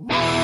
Whoa!